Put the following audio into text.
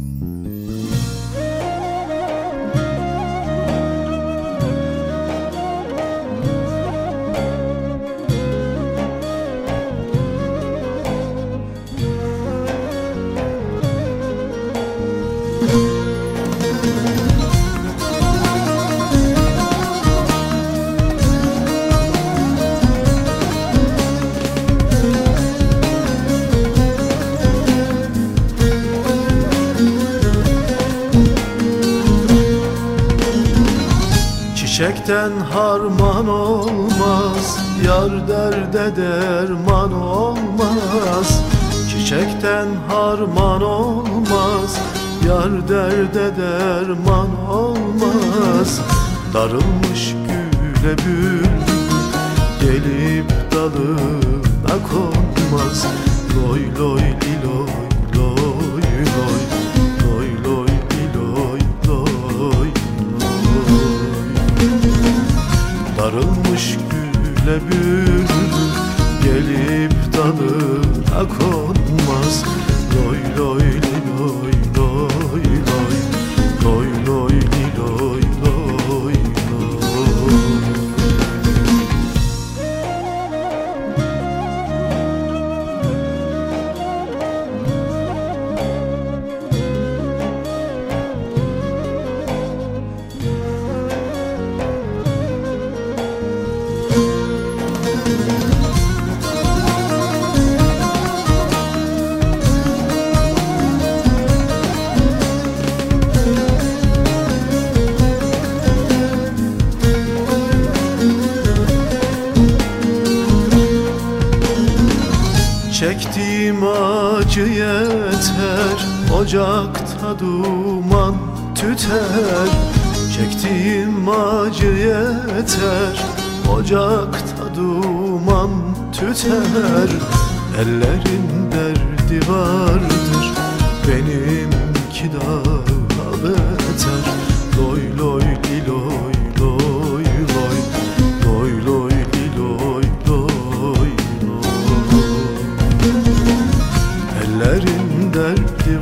Mm-hmm. Çiçekten harman olmaz Yar derde derman olmaz. Çiçekten harman olmaz Yar derde derman olmaz. Darılmış güle bülbül Gelip dalına konmaz. Loy loy bülbül Gelip dalına konmaz. Loy loy Çektiğim acı yeter Ocakta duman tüter. Çektiğim acı yeter Ocakta duman tüter. Ellerin derdi vardır Benimki dağ dertli